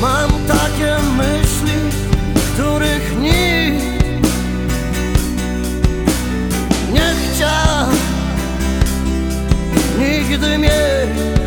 Mam takie myśli, których nikt nie chciał Nigdy mieć.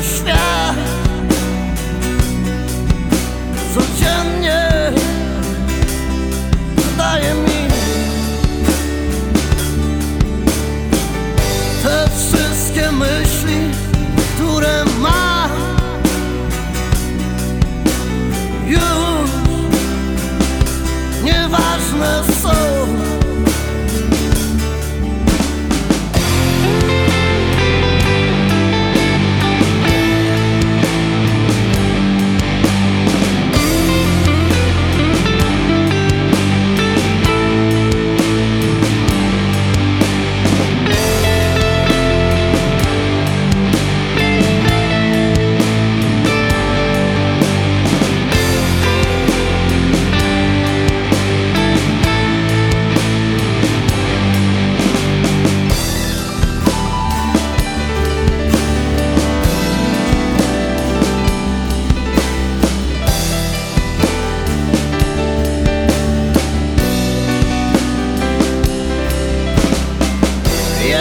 the.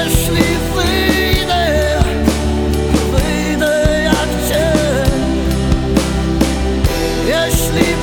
jeśli wyjdę, wyjdę jak cię, jeśli